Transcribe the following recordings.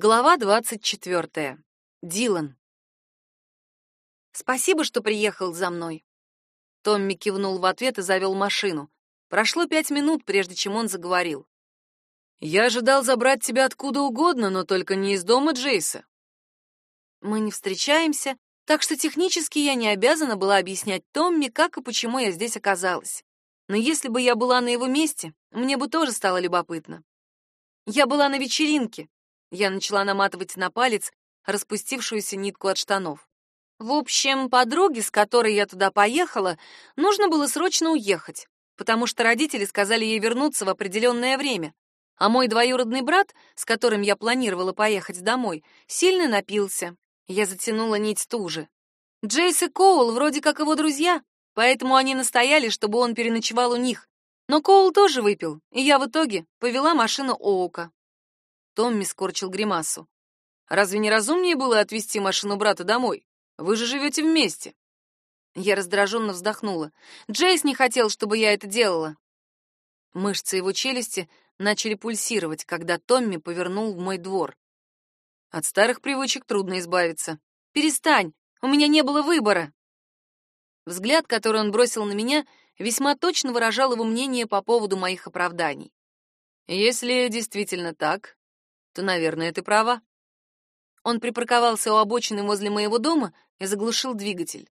Глава двадцать четвертая. Дилан. Спасибо, что приехал за мной. Томми кивнул в ответ и завел машину. Прошло пять минут, прежде чем он заговорил. Я ожидал забрать тебя откуда угодно, но только не из дома Джейса. Мы не встречаемся, так что технически я не обязана была объяснять Томми, как и почему я здесь оказалась. Но если бы я была на его месте, мне бы тоже стало любопытно. Я была на вечеринке. Я начала наматывать на палец распустившуюся нитку от штанов. В общем, подруге, с которой я туда поехала, нужно было срочно уехать, потому что родители сказали ей вернуться в определенное время. А мой двоюродный брат, с которым я планировала поехать домой, сильно напился. Я затянула нить стужи. Джейс и Коул вроде как его друзья, поэтому они настояли, чтобы он переночевал у них. Но Коул тоже выпил, и я в итоге повела машину Оука. Томми скорчил гримасу. Разве не разумнее было отвезти машину брата домой? Вы же живете вместе. Я раздраженно вздохнула. Джейс не хотел, чтобы я это делала. Мышцы его челюсти начали пульсировать, когда Томми повернул в мой двор. От старых привычек трудно избавиться. Перестань, у меня не было выбора. Взгляд, который он бросил на меня, весьма точно выражал его мнение по поводу моих оправданий. Если действительно так, то, наверное, ты права. Он припарковался у обочины возле моего дома и заглушил двигатель.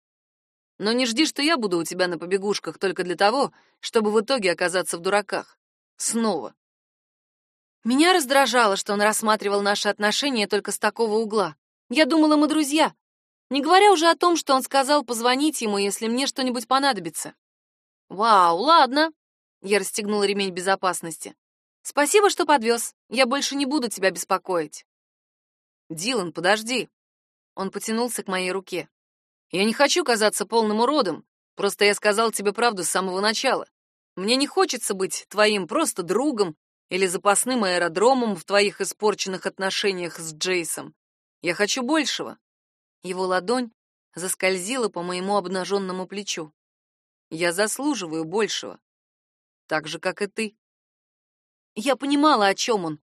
Но не жди, что я буду у тебя на побегушках только для того, чтобы в итоге оказаться в дураках. Снова. Меня раздражало, что он рассматривал наши отношения только с такого угла. Я думала, мы друзья. Не говоря уже о том, что он сказал позвонить ему, если мне что-нибудь понадобится. Вау, ладно. Я расстегнула ремень безопасности. Спасибо, что подвез. Я больше не буду тебя беспокоить. Дилан, подожди. Он потянулся к моей руке. Я не хочу казаться полным уродом. Просто я сказал тебе правду с самого начала. Мне не хочется быть твоим просто другом или запасным аэродромом в твоих испорченных отношениях с Джейсом. Я хочу большего. Его ладонь заскользила по моему обнаженному плечу. Я заслуживаю большего. Так же, как и ты. Я понимала, о чем он.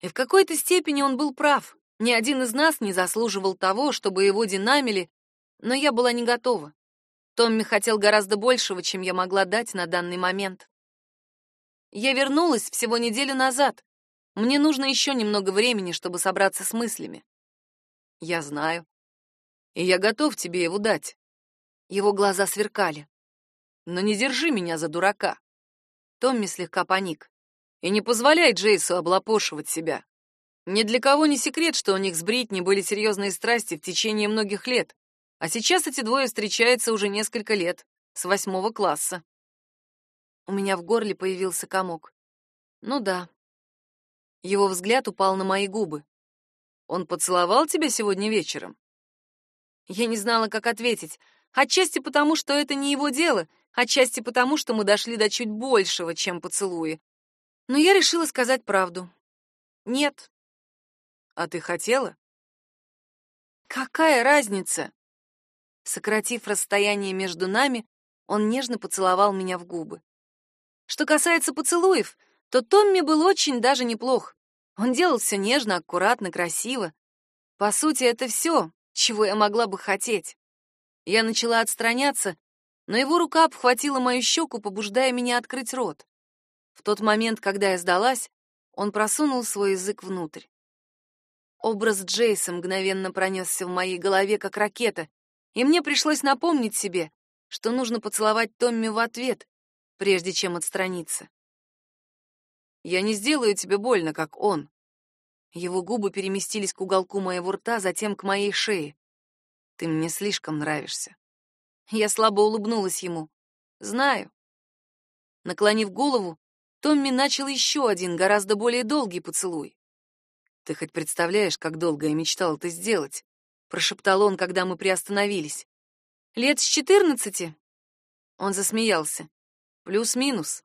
И в какой-то степени он был прав. Ни один из нас не заслуживал того, чтобы его динамили, но я была не готова. Томми хотел гораздо большего, чем я могла дать на данный момент. Я вернулась всего неделю назад. Мне нужно еще немного времени, чтобы собраться с мыслями. Я знаю. И я готов тебе его дать. Его глаза сверкали. Но не держи меня за дурака. Томми слегка паник. И не позволяй Джейсу облапошивать себя. Ни для кого не секрет, что у них с Бритни были серьезные страсти в течение многих лет. А сейчас эти двое встречаются уже несколько лет, с восьмого класса. У меня в горле появился комок. Ну да. Его взгляд упал на мои губы. Он поцеловал тебя сегодня вечером? Я не знала, как ответить. Отчасти потому, что это не его дело, отчасти потому, что мы дошли до чуть большего, чем поцелуи. Но я решила сказать правду. Нет. А ты хотела? Какая разница? Сократив расстояние между нами, он нежно поцеловал меня в губы. Что касается поцелуев, то Томми был очень даже неплох. Он делал все нежно, аккуратно, красиво. По сути, это все, чего я могла бы хотеть. Я начала отстраняться, но его рука обхватила мою щеку, побуждая меня открыть рот. В тот момент, когда я сдалась, он просунул свой язык внутрь. Образ Джейса мгновенно пронесся в моей голове, как ракета, и мне пришлось напомнить себе, что нужно поцеловать Томми в ответ, прежде чем отстраниться. «Я не сделаю тебе больно, как он». Его губы переместились к уголку моего рта, затем к моей шее. «Ты мне слишком нравишься». Я слабо улыбнулась ему. «Знаю». Наклонив голову, Томми начал еще один, гораздо более долгий поцелуй. «Ты хоть представляешь, как долго я мечтал это сделать?» — прошептал он, когда мы приостановились. «Лет с четырнадцати?» Он засмеялся. «Плюс-минус».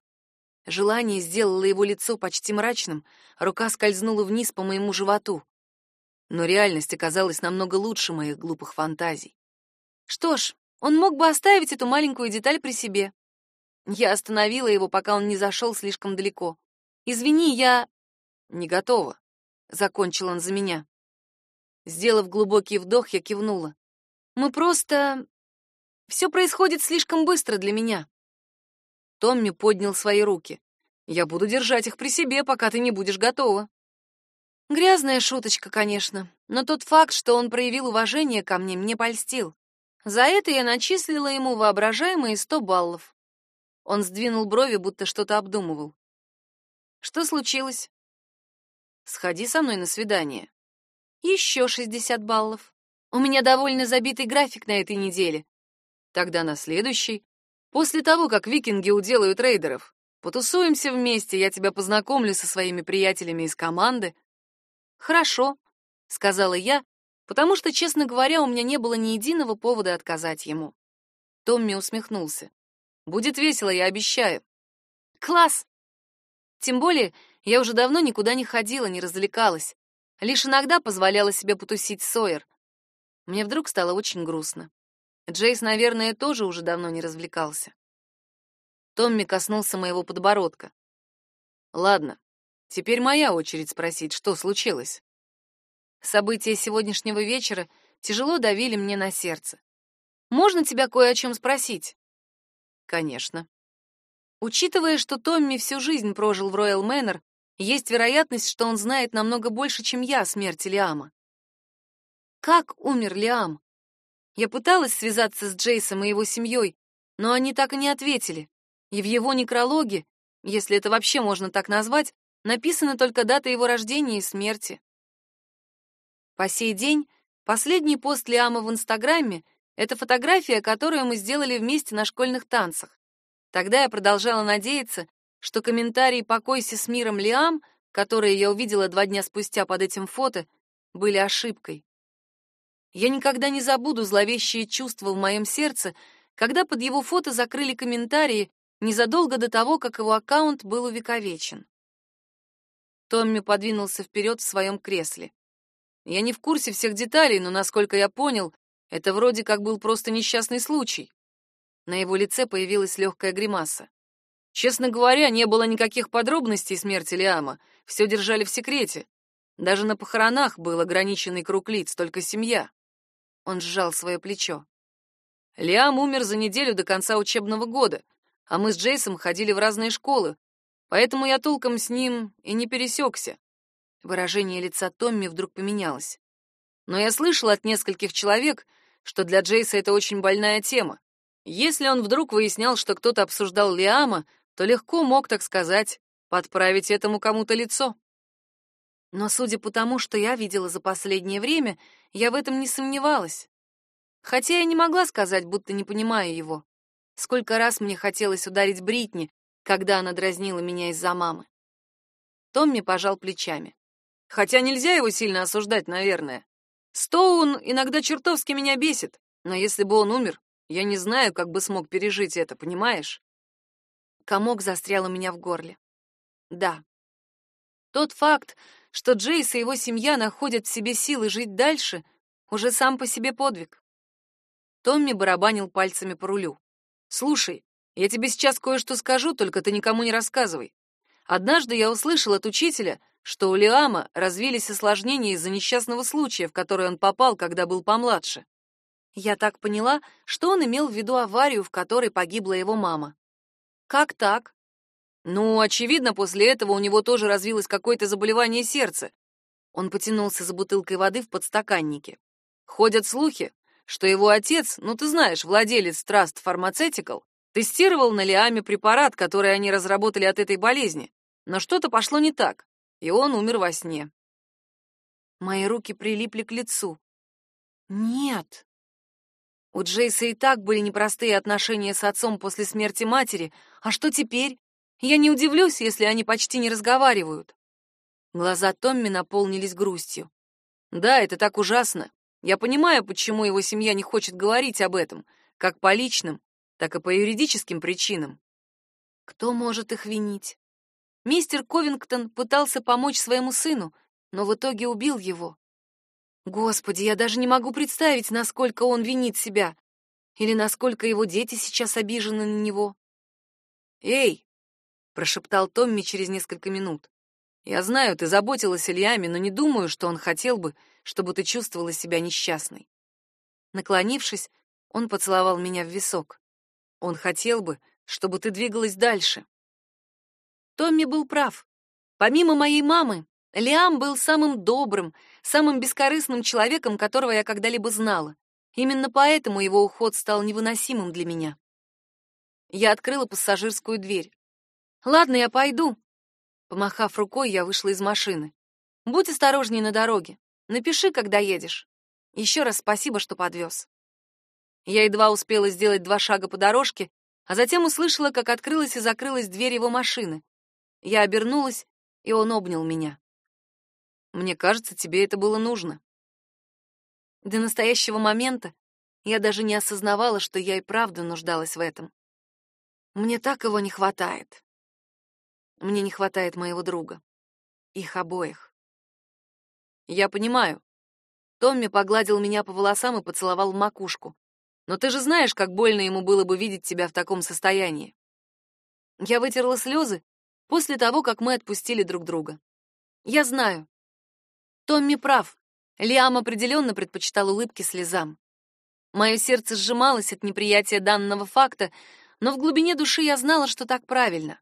Желание сделало его лицо почти мрачным, рука скользнула вниз по моему животу. Но реальность оказалась намного лучше моих глупых фантазий. Что ж, он мог бы оставить эту маленькую деталь при себе. Я остановила его, пока он не зашел слишком далеко. «Извини, я...» «Не готова». закончил он за меня. Сделав глубокий вдох, я кивнула. Мы просто... Все происходит слишком быстро для меня. Томми поднял свои руки. Я буду держать их при себе, пока ты не будешь готова. Грязная шуточка, конечно, но тот факт, что он проявил уважение ко мне, мне польстил. За это я начислила ему воображаемые сто баллов. Он сдвинул брови, будто что-то обдумывал. Что случилось? Сходи со мной на свидание. Еще шестьдесят баллов. У меня довольно забитый график на этой неделе. Тогда на следующий, после того, как викинги уделают рейдеров, потусуемся вместе, я тебя познакомлю со своими приятелями из команды. Хорошо, сказала я, потому что, честно говоря, у меня не было ни единого повода отказать ему. Томми усмехнулся. Будет весело, я обещаю. Класс. Тем более, я уже давно никуда не ходила, не развлекалась. Лишь иногда позволяла себе потусить с Сойер. Мне вдруг стало очень грустно. Джейс, наверное, тоже уже давно не развлекался. Томми коснулся моего подбородка. Ладно, теперь моя очередь спросить, что случилось. События сегодняшнего вечера тяжело давили мне на сердце. Можно тебя кое о чем спросить? Конечно. Учитывая, что Томми всю жизнь прожил в Роyal Мэннер, есть вероятность, что он знает намного больше, чем я о смерти Лиама. Как умер Лиам? Я пыталась связаться с Джейсом и его семьей, но они так и не ответили. И в его некрологе, если это вообще можно так назвать, написана только дата его рождения и смерти. По сей день последний пост Лиама в Инстаграме — это фотография, которую мы сделали вместе на школьных танцах. Тогда я продолжала надеяться, что комментарии «Покойся с миром, Лиам», которые я увидела два дня спустя под этим фото, были ошибкой. Я никогда не забуду зловещие чувства в моем сердце, когда под его фото закрыли комментарии незадолго до того, как его аккаунт был увековечен. Томми подвинулся вперед в своем кресле. Я не в курсе всех деталей, но, насколько я понял, это вроде как был просто несчастный случай. На его лице появилась легкая гримаса. Честно говоря, не было никаких подробностей смерти Лиама, все держали в секрете. Даже на похоронах был ограниченный круг лиц, только семья. Он сжал свое плечо. Лиам умер за неделю до конца учебного года, а мы с Джейсом ходили в разные школы, поэтому я толком с ним и не пересекся. Выражение лица Томми вдруг поменялось. Но я слышал от нескольких человек, что для Джейса это очень больная тема. Если он вдруг выяснял, что кто-то обсуждал Лиама, то легко мог, так сказать, подправить этому кому-то лицо. Но судя по тому, что я видела за последнее время, я в этом не сомневалась. Хотя я не могла сказать, будто не понимаю его. Сколько раз мне хотелось ударить Бритни, когда она дразнила меня из-за мамы. Томми пожал плечами. Хотя нельзя его сильно осуждать, наверное. Стоун иногда чертовски меня бесит, но если бы он умер, я не знаю, как бы смог пережить это, понимаешь? Комок застрял у меня в горле. Да. Тот факт, что Джейс и его семья находят в себе силы жить дальше, уже сам по себе подвиг. Томми барабанил пальцами по рулю. «Слушай, я тебе сейчас кое-что скажу, только ты никому не рассказывай. Однажды я услышал от учителя, что у Лиама развились осложнения из-за несчастного случая, в который он попал, когда был помладше. Я так поняла, что он имел в виду аварию, в которой погибла его мама. Как так? Ну, очевидно, после этого у него тоже развилось какое-то заболевание сердца. Он потянулся за бутылкой воды в подстаканнике. Ходят слухи, что его отец, ну ты знаешь, владелец Trust Pharmaceutical, тестировал на Лиаме препарат, который они разработали от этой болезни. Но что-то пошло не так, и он умер во сне. Мои руки прилипли к лицу. Нет. У Джейса и так были непростые отношения с отцом после смерти матери, а что теперь? Я не удивлюсь, если они почти не разговаривают. Глаза Томми наполнились грустью. Да, это так ужасно. Я понимаю, почему его семья не хочет говорить об этом, как по личным, так и по юридическим причинам. Кто может их винить? Мистер Ковингтон пытался помочь своему сыну, но в итоге убил его. Господи, я даже не могу представить, насколько он винит себя. Или насколько его дети сейчас обижены на него. «Эй!» — прошептал Томми через несколько минут. Я знаю, ты заботилась о Лиаме, но не думаю, что он хотел бы, чтобы ты чувствовала себя несчастной. Наклонившись, он поцеловал меня в висок. Он хотел бы, чтобы ты двигалась дальше. Томми был прав. Помимо моей мамы, Лиам был самым добрым, самым бескорыстным человеком, которого я когда-либо знала. Именно поэтому его уход стал невыносимым для меня. Я открыла пассажирскую дверь. «Ладно, я пойду». Помахав рукой, я вышла из машины. «Будь осторожней на дороге. Напиши, когда едешь. Еще раз спасибо, что подвез». Я едва успела сделать два шага по дорожке, а затем услышала, как открылась и закрылась дверь его машины. Я обернулась, и он обнял меня. «Мне кажется, тебе это было нужно». До настоящего момента я даже не осознавала, что я и правда нуждалась в этом. Мне так его не хватает. Мне не хватает моего друга. Их обоих. Я понимаю. Томми погладил меня по волосам и поцеловал в макушку. Но ты же знаешь, как больно ему было бы видеть тебя в таком состоянии. Я вытерла слезы после того, как мы отпустили друг друга. Я знаю. Томми прав. Лиам определенно предпочитал улыбки слезам. Мое сердце сжималось от неприятия данного факта, но в глубине души я знала, что так правильно.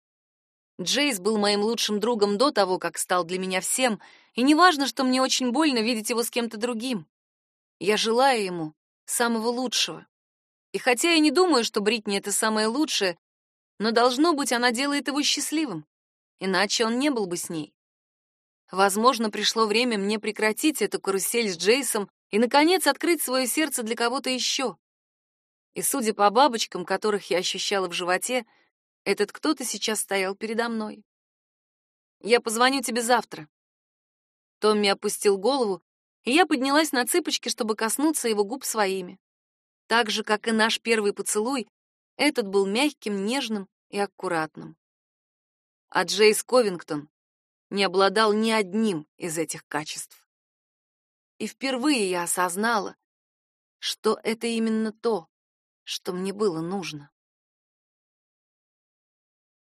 Джейс был моим лучшим другом до того, как стал для меня всем, и неважно, что мне очень больно видеть его с кем-то другим. Я желаю ему самого лучшего. И хотя я не думаю, что Бритни это самое лучшее, но должно быть, она делает его счастливым, иначе он не был бы с ней. Возможно, пришло время мне прекратить эту карусель с Джейсом и, наконец, открыть свое сердце для кого-то еще. И, судя по бабочкам, которых я ощущала в животе, этот кто-то сейчас стоял передо мной. «Я позвоню тебе завтра». Томми опустил голову, и я поднялась на цыпочки, чтобы коснуться его губ своими. Так же, как и наш первый поцелуй, этот был мягким, нежным и аккуратным. А Джейс Ковингтон не обладал ни одним из этих качеств. И впервые я осознала, что это именно то, что мне было нужно.